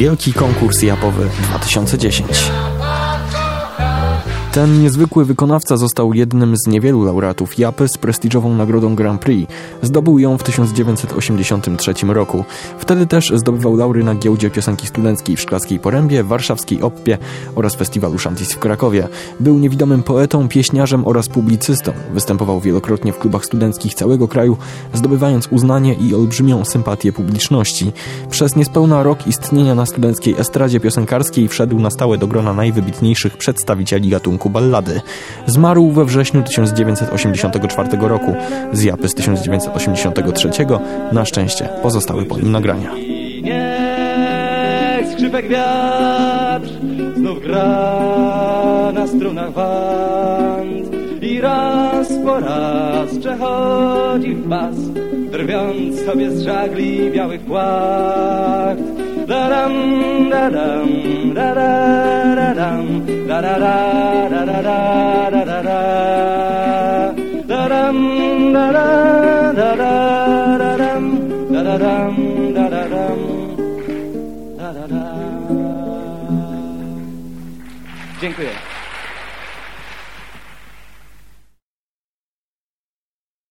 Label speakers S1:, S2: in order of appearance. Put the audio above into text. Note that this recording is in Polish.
S1: Wielki Konkurs Japowy 2010. Ten niezwykły wykonawca został jednym z niewielu laureatów Japy z prestiżową nagrodą Grand Prix. Zdobył ją w 1983 roku. Wtedy też zdobywał laury na giełdzie piosenki studenckiej w Szklarskiej Porębie, warszawskiej Oppie oraz festiwalu Shantis w Krakowie. Był niewidomym poetą, pieśniarzem oraz publicystą. Występował wielokrotnie w klubach studenckich całego kraju, zdobywając uznanie i olbrzymią sympatię publiczności. Przez niespełna rok istnienia na studenckiej estradzie piosenkarskiej wszedł na stałe do grona najwybitniejszych przedstawicieli gatunku gatunku ballady. Zmarł we wrześniu 1984 roku. Z Japy z 1983 na szczęście pozostały po nim nagrania.
S2: Niech skrzypek wiatr znów gra na strunach wand i raz po raz przechodzi w pas, drwiąc sobie z żagli białych płacht. Da dam, da dam, da da da da da da da da da. Da dam, da da da da da dam, da da dam, da da dam, da da da. Dziękuję.